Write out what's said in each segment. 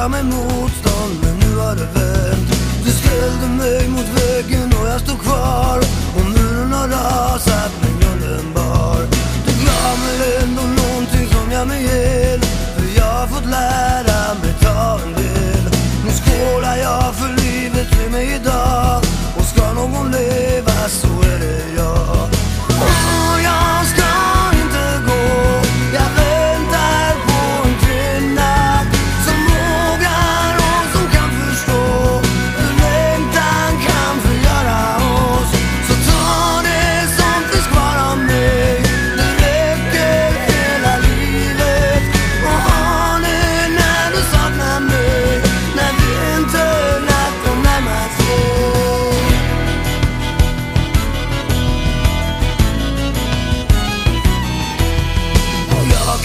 jag med motstånd men nu har det vänt. Du ställde mig mot väggen och jag stod kvar. Och muren har rasat men grunden bar. Du gav mig ändå någonting som jag mig hel. För jag har fått lära mig ta en del.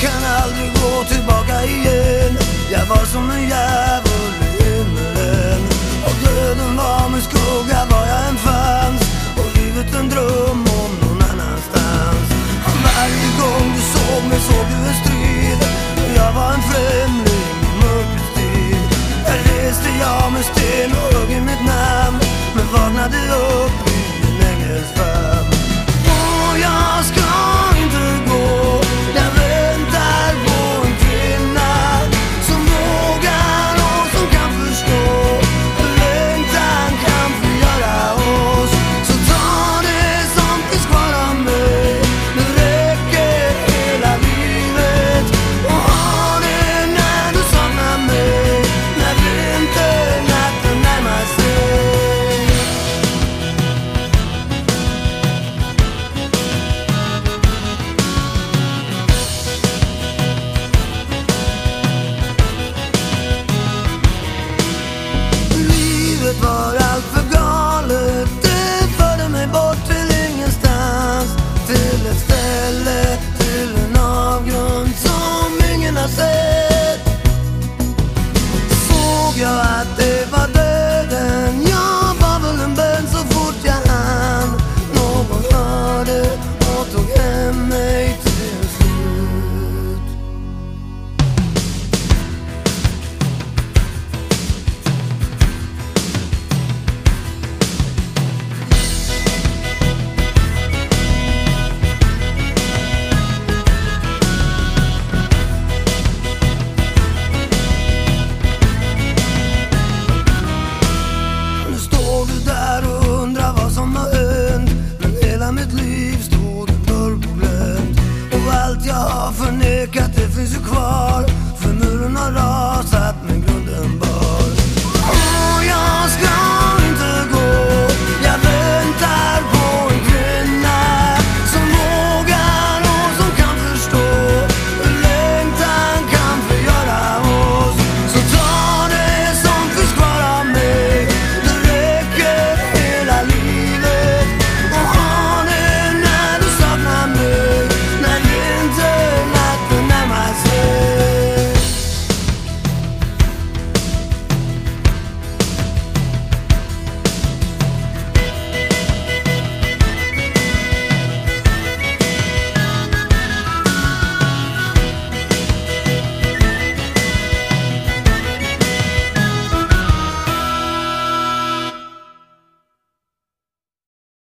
Kan aldrig gå tillbaka igen. Jag var som en djävul i himmelen. Och döden var min skugga var jag än fanns. Och livet en dröm om någon annanstans. Och varje gång du såg mig såg du en strid. Och jag var en främling i mörkrets tid. Där reste jag med sten och högg i mitt namn. Men vaknade upp yo te Låg du där och undra vad som har hänt? Men hela mitt liv stod en dörr på Och allt jag har förnekat det finns ju kvar. För muren har rasat men grunden